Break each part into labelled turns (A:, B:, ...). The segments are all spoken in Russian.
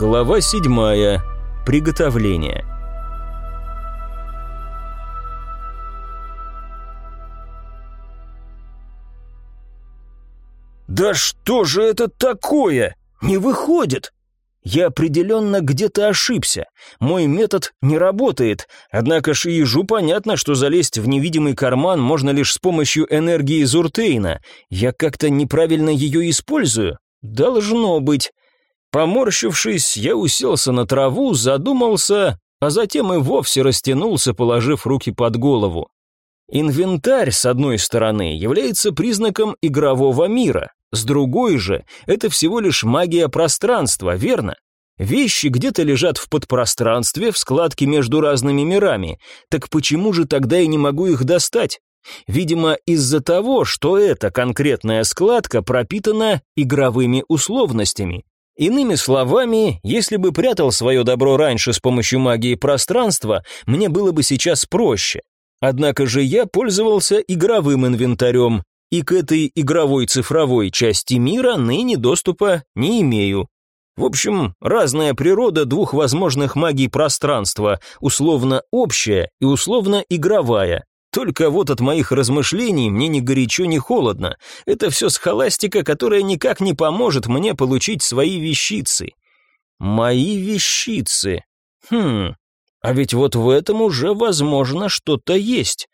A: Глава седьмая. Приготовление. «Да что же это такое? Не выходит!» Я определенно где-то ошибся. Мой метод не работает. Однако Шиежу понятно, что залезть в невидимый карман можно лишь с помощью энергии Зуртейна. Я как-то неправильно ее использую? Должно быть. Поморщившись, я уселся на траву, задумался, а затем и вовсе растянулся, положив руки под голову. Инвентарь, с одной стороны, является признаком игрового мира, с другой же, это всего лишь магия пространства, верно? Вещи где-то лежат в подпространстве, в складке между разными мирами. Так почему же тогда я не могу их достать? Видимо, из-за того, что эта конкретная складка пропитана игровыми условностями. Иными словами, если бы прятал свое добро раньше с помощью магии пространства, мне было бы сейчас проще. Однако же я пользовался игровым инвентарем, и к этой игровой цифровой части мира ныне доступа не имею. В общем, разная природа двух возможных магий пространства, условно общая и условно игровая. Только вот от моих размышлений мне ни горячо, ни холодно. Это все схоластика, которая никак не поможет мне получить свои вещицы. Мои вещицы. Хм, а ведь вот в этом уже, возможно, что-то есть.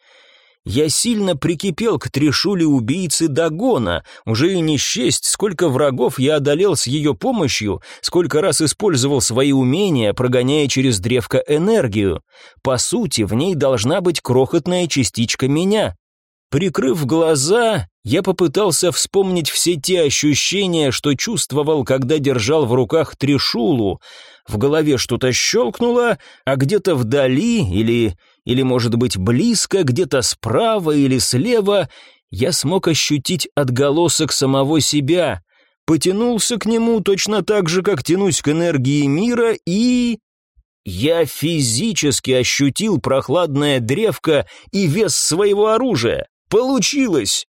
A: Я сильно прикипел к трешуле убийцы Дагона, уже и не счесть, сколько врагов я одолел с ее помощью, сколько раз использовал свои умения, прогоняя через древко энергию. По сути, в ней должна быть крохотная частичка меня. Прикрыв глаза, я попытался вспомнить все те ощущения, что чувствовал, когда держал в руках трешулу. В голове что-то щелкнуло, а где-то вдали или или, может быть, близко, где-то справа или слева, я смог ощутить отголосок самого себя, потянулся к нему точно так же, как тянусь к энергии мира, и... Я физически ощутил прохладное древко и вес своего оружия. Получилось!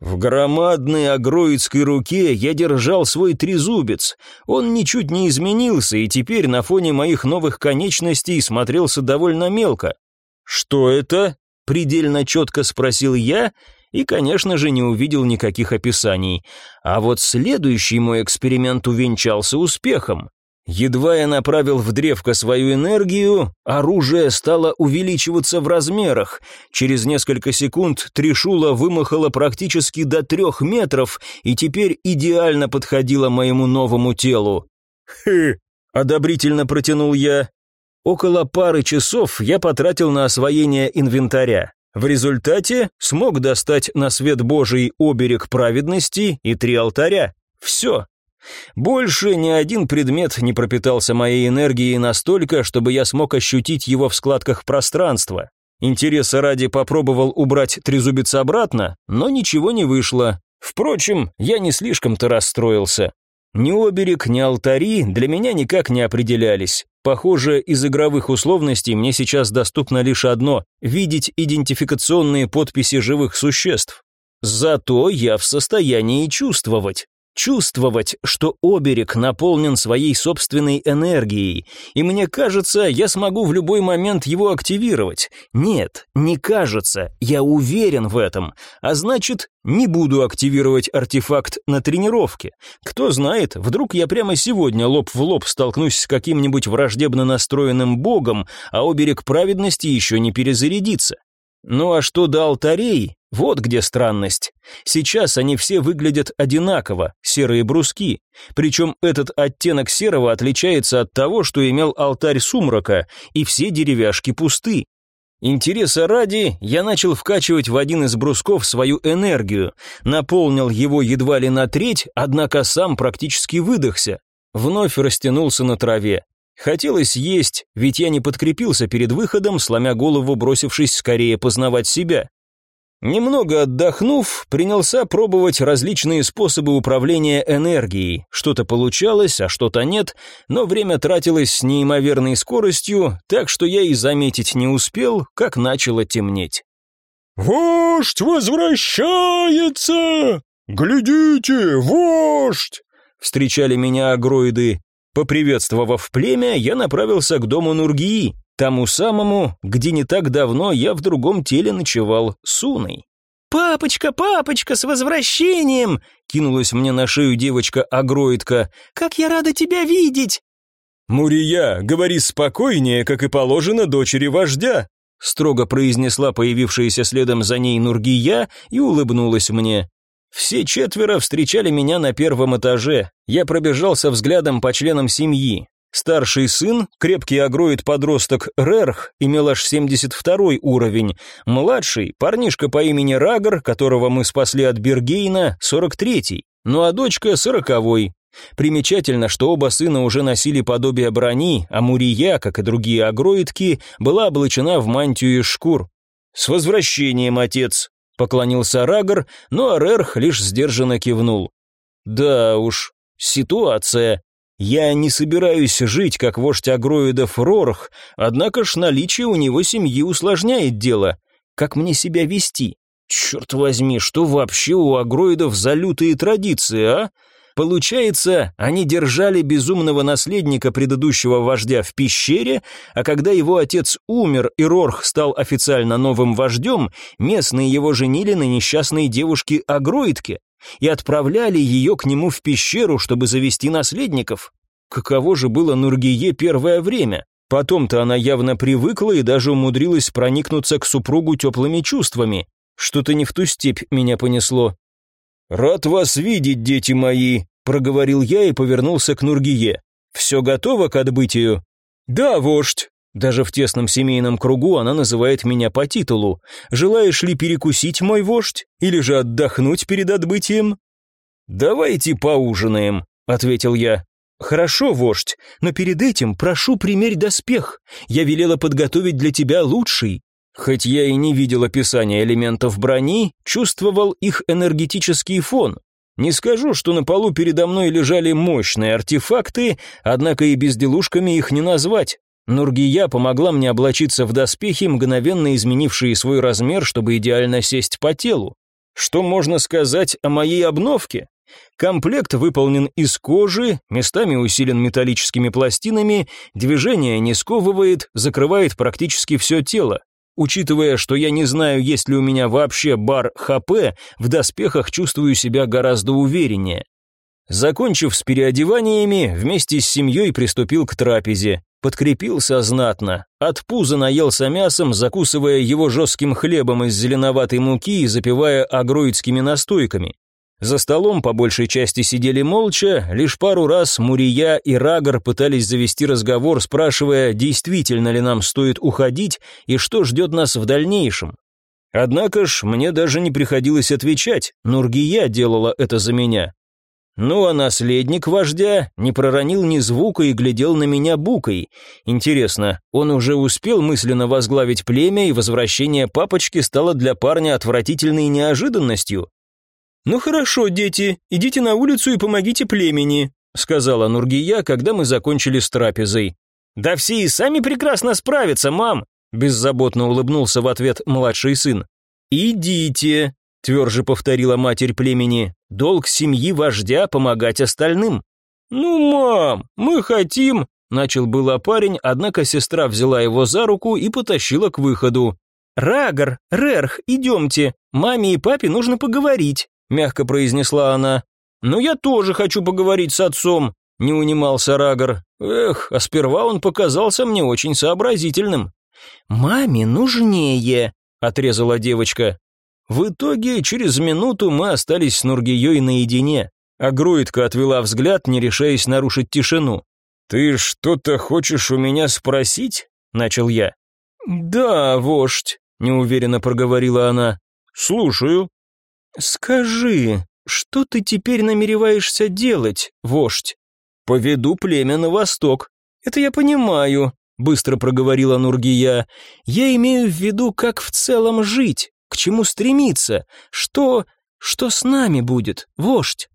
A: В громадной агроидской руке я держал свой трезубец. Он ничуть не изменился и теперь на фоне моих новых конечностей смотрелся довольно мелко. «Что это?» – предельно четко спросил я и, конечно же, не увидел никаких описаний. А вот следующий мой эксперимент увенчался успехом. Едва я направил в древко свою энергию, оружие стало увеличиваться в размерах. Через несколько секунд трешула вымахала практически до трех метров и теперь идеально подходила моему новому телу. «Хы!» — одобрительно протянул я. Около пары часов я потратил на освоение инвентаря. В результате смог достать на свет Божий оберег праведности и три алтаря. Все. Больше ни один предмет не пропитался моей энергией настолько, чтобы я смог ощутить его в складках пространства. Интереса ради попробовал убрать трезубец обратно, но ничего не вышло. Впрочем, я не слишком-то расстроился. Ни оберег, ни алтари для меня никак не определялись. Похоже, из игровых условностей мне сейчас доступно лишь одно – видеть идентификационные подписи живых существ. Зато я в состоянии чувствовать. Чувствовать, что оберег наполнен своей собственной энергией, и мне кажется, я смогу в любой момент его активировать. Нет, не кажется, я уверен в этом, а значит, не буду активировать артефакт на тренировке. Кто знает, вдруг я прямо сегодня лоб в лоб столкнусь с каким-нибудь враждебно настроенным богом, а оберег праведности еще не перезарядится. Ну а что до алтарей, вот где странность. Сейчас они все выглядят одинаково, серые бруски. Причем этот оттенок серого отличается от того, что имел алтарь сумрака, и все деревяшки пусты. Интереса ради, я начал вкачивать в один из брусков свою энергию, наполнил его едва ли на треть, однако сам практически выдохся. Вновь растянулся на траве. Хотелось есть, ведь я не подкрепился перед выходом, сломя голову, бросившись скорее познавать себя. Немного отдохнув, принялся пробовать различные способы управления энергией. Что-то получалось, а что-то нет, но время тратилось с неимоверной скоростью, так что я и заметить не успел, как начало темнеть.
B: «Вождь возвращается! Глядите, вождь!» Встречали меня агроиды.
A: Поприветствовав племя, я направился к дому Нургии, тому самому, где не так давно я в другом теле ночевал с Уной. «Папочка, папочка, с возвращением!» кинулась мне на шею девочка-агроидка. «Как я рада тебя видеть!»
B: «Мурия, говори спокойнее, как и положено дочери вождя»,
A: строго произнесла появившаяся следом за ней Нургия и улыбнулась мне. Все четверо встречали меня на первом этаже. Я пробежался взглядом по членам семьи. Старший сын, крепкий агроид-подросток Рерх, имел аж 72 уровень. Младший, парнишка по имени Рагор, которого мы спасли от Бергейна, 43-й. Ну а дочка 40-й. Примечательно, что оба сына уже носили подобие брони, а Мурия, как и другие агроидки, была облачена в мантию из шкур. «С возвращением, отец!» — поклонился Рагор, но Рерх лишь сдержанно кивнул. «Да уж, ситуация. Я не собираюсь жить, как вождь агроидов Рорх, однако ж наличие у него семьи усложняет дело. Как мне себя вести? Черт возьми, что вообще у агроидов за лютые традиции, а? Получается, они держали безумного наследника предыдущего вождя в пещере, а когда его отец умер и Рорх стал официально новым вождем, местные его женили на несчастной девушке-агроидке и отправляли ее к нему в пещеру, чтобы завести наследников. Каково же было Нургие первое время? Потом-то она явно привыкла и даже умудрилась проникнуться к супругу теплыми чувствами. Что-то не в ту степь меня понесло. «Рад вас видеть, дети мои», — проговорил я и повернулся к Нургие. «Все готово к отбытию?» «Да, вождь», даже в тесном семейном кругу она называет меня по титулу. Желаешь ли перекусить, мой вождь, или же отдохнуть перед отбытием? Давайте поужинаем, ответил я. Хорошо, вождь, но перед этим прошу примерь доспех. Я велела подготовить для тебя лучший. Хоть я и не видел описания элементов брони, чувствовал их энергетический фон. Не скажу, что на полу передо мной лежали мощные артефакты, однако и безделушками их не назвать. Нургия помогла мне облачиться в доспехи, мгновенно изменившие свой размер, чтобы идеально сесть по телу. Что можно сказать о моей обновке? Комплект выполнен из кожи, местами усилен металлическими пластинами, движение не сковывает, закрывает практически все тело. Учитывая, что я не знаю, есть ли у меня вообще бар ХП, в доспехах чувствую себя гораздо увереннее. Закончив с переодеваниями, вместе с семьей приступил к трапезе. Подкрепился знатно. От пуза наелся мясом, закусывая его жестким хлебом из зеленоватой муки и запивая агроидскими настойками. За столом по большей части сидели молча, лишь пару раз Мурия и Рагор пытались завести разговор, спрашивая, действительно ли нам стоит уходить и что ждет нас в дальнейшем. Однако ж, мне даже не приходилось отвечать, Нургия делала это за меня. Ну а наследник вождя не проронил ни звука и глядел на меня букой. Интересно, он уже успел мысленно возглавить племя, и возвращение папочки стало для парня отвратительной неожиданностью? «Ну хорошо, дети, идите на улицу и помогите племени», сказала Нургия, когда мы закончили с трапезой. «Да все и сами прекрасно справятся, мам», беззаботно улыбнулся в ответ младший сын. «Идите», тверже повторила матерь племени. Долг семьи вождя помогать остальным. Ну, мам, мы хотим, начал было парень, однако сестра взяла его за руку и потащила к выходу. Рагор, Рерх, идемте. Маме и папе нужно поговорить, мягко произнесла она. Но я тоже хочу поговорить с отцом, не унимался Рагор. Эх, а сперва он показался мне очень сообразительным. Маме нужнее, отрезала девочка. В итоге, через минуту мы остались с Нургией наедине, а Груитка отвела взгляд, не решаясь нарушить тишину. «Ты что-то хочешь у меня спросить?» — начал я. «Да, вождь», — неуверенно проговорила она. «Слушаю». «Скажи, что ты теперь намереваешься делать, вождь?» «Поведу племя на восток». «Это я понимаю», — быстро проговорила Нургия. «Я имею в виду, как в целом жить. К чему стремиться? Что... что с нами будет, вождь?»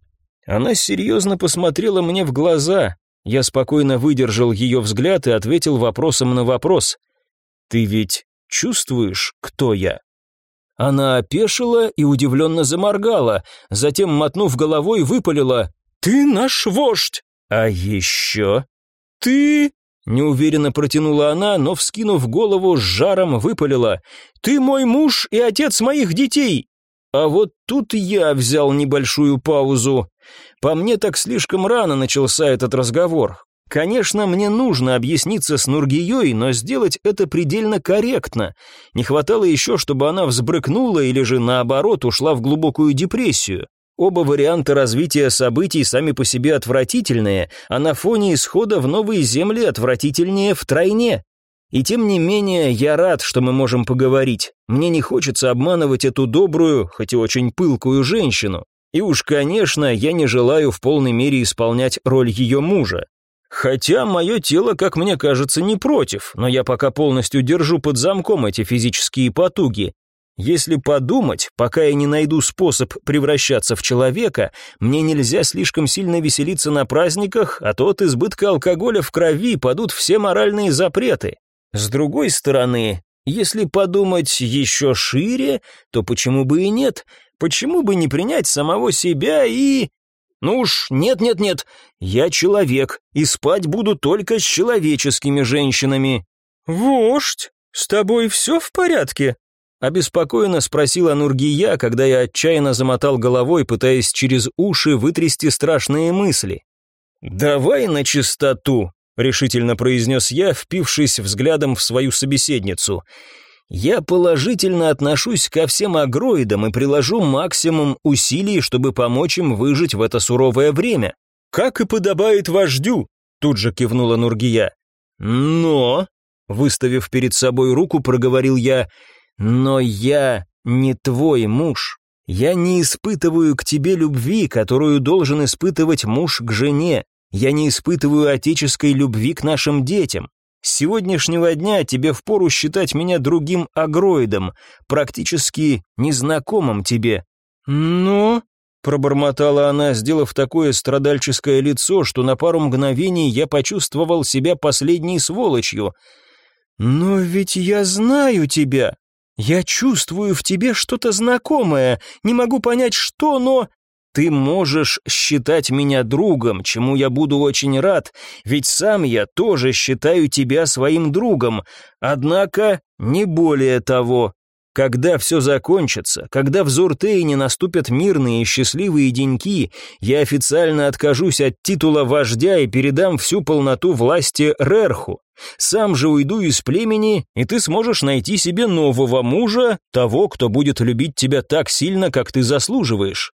A: Она серьезно посмотрела мне в глаза. Я спокойно выдержал ее взгляд и ответил вопросом на вопрос. «Ты ведь чувствуешь, кто я?» Она опешила и удивленно заморгала, затем, мотнув головой, выпалила. «Ты наш вождь!» А еще?
B: Ты...
A: Неуверенно протянула она, но, вскинув голову, с жаром выпалила. «Ты мой муж и отец моих детей!» А вот тут я взял небольшую паузу. По мне так слишком рано начался этот разговор. Конечно, мне нужно объясниться с Нургией, но сделать это предельно корректно. Не хватало еще, чтобы она взбрыкнула или же наоборот ушла в глубокую депрессию. Оба варианта развития событий сами по себе отвратительные, а на фоне исхода в новые земли отвратительнее втройне. И тем не менее, я рад, что мы можем поговорить. Мне не хочется обманывать эту добрую, хоть и очень пылкую женщину. И уж, конечно, я не желаю в полной мере исполнять роль ее мужа. Хотя мое тело, как мне кажется, не против, но я пока полностью держу под замком эти физические потуги. Если подумать, пока я не найду способ превращаться в человека, мне нельзя слишком сильно веселиться на праздниках, а то от избытка алкоголя в крови падут все моральные запреты. С другой стороны, если подумать еще шире, то почему бы и нет? Почему бы не принять самого себя и... Ну уж, нет-нет-нет, я человек, и спать буду только с человеческими женщинами.
B: Вождь, с тобой все в порядке?
A: Обеспокоенно спросила Нургия, когда я отчаянно замотал головой, пытаясь через уши вытрясти страшные мысли. «Давай на чистоту», — решительно произнес я, впившись взглядом в свою собеседницу. Я положительно отношусь ко всем агроидам и приложу максимум усилий, чтобы помочь им выжить в это суровое время.
B: Как и подобает вождю, тут же кивнула Нургия.
A: Но, выставив перед собой руку, проговорил я, но я не твой муж. Я не испытываю к тебе любви, которую должен испытывать муж к жене. Я не испытываю отеческой любви к нашим детям. С сегодняшнего дня тебе впору считать меня другим агроидом, практически незнакомым тебе».
B: «Но...» — пробормотала она, сделав такое страдальческое лицо, что на пару мгновений я почувствовал себя последней сволочью. «Но ведь я знаю тебя. Я чувствую в тебе что-то знакомое. Не могу понять, что, но...»
A: Ты можешь считать меня другом, чему я буду очень рад, ведь сам я тоже считаю тебя своим другом, однако не более того. Когда все закончится, когда в Зуртейне наступят мирные и счастливые деньки, я официально откажусь от титула вождя и передам всю полноту власти Рерху. Сам же уйду из племени, и ты сможешь найти себе нового мужа, того, кто будет любить тебя так сильно, как ты заслуживаешь.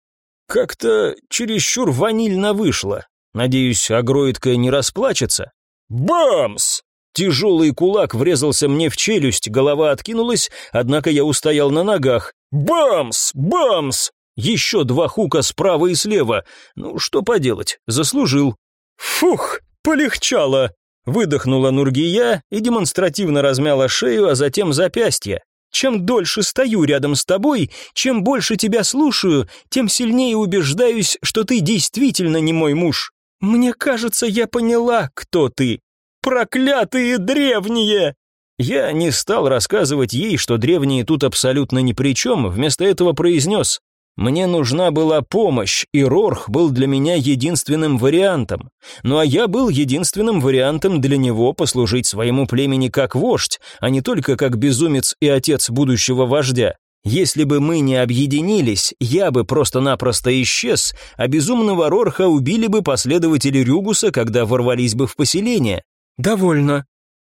A: Как-то чересчур ванильно вышло. Надеюсь, агроидка не расплачется. Бамс! Тяжелый кулак врезался мне в челюсть, голова откинулась, однако я устоял на ногах. Бамс! Бамс! Еще два хука справа и слева. Ну, что поделать, заслужил.
B: Фух, полегчало.
A: Выдохнула Нургия и демонстративно размяла шею, а затем запястье. Чем дольше стою рядом с тобой, чем больше тебя слушаю, тем сильнее убеждаюсь, что ты действительно не мой муж. Мне кажется, я поняла, кто ты. Проклятые древние!» Я не стал рассказывать ей, что древние тут абсолютно ни при чем, вместо этого произнес мне нужна была помощь, и Рорх был для меня единственным вариантом. Ну а я был единственным вариантом для него послужить своему племени как вождь, а не только как безумец и отец будущего вождя. Если бы мы не объединились, я бы просто-напросто исчез, а безумного Рорха убили бы последователи Рюгуса, когда ворвались бы в поселение. «Довольно».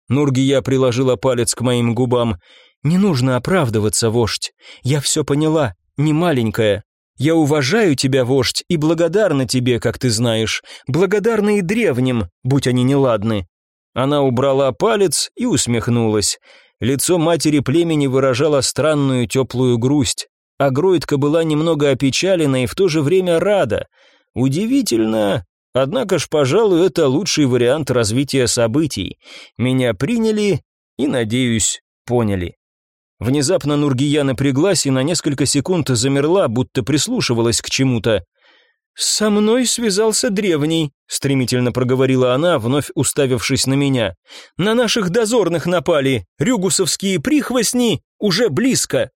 A: Нургия приложила палец к моим губам. «Не нужно оправдываться, вождь. Я все поняла не маленькая. Я уважаю тебя, вождь, и благодарна тебе, как ты знаешь, благодарна и древним, будь они неладны». Она убрала палец и усмехнулась. Лицо матери племени выражало странную теплую грусть. Агроидка была немного опечалена и в то же время рада. Удивительно, однако ж, пожалуй, это лучший вариант развития событий. Меня приняли и, надеюсь, поняли. Внезапно Нургия напряглась и на несколько секунд замерла, будто прислушивалась к чему-то. «Со мной связался древний», — стремительно проговорила она, вновь уставившись на меня. «На наших дозорных напали. Рюгусовские прихвостни уже близко».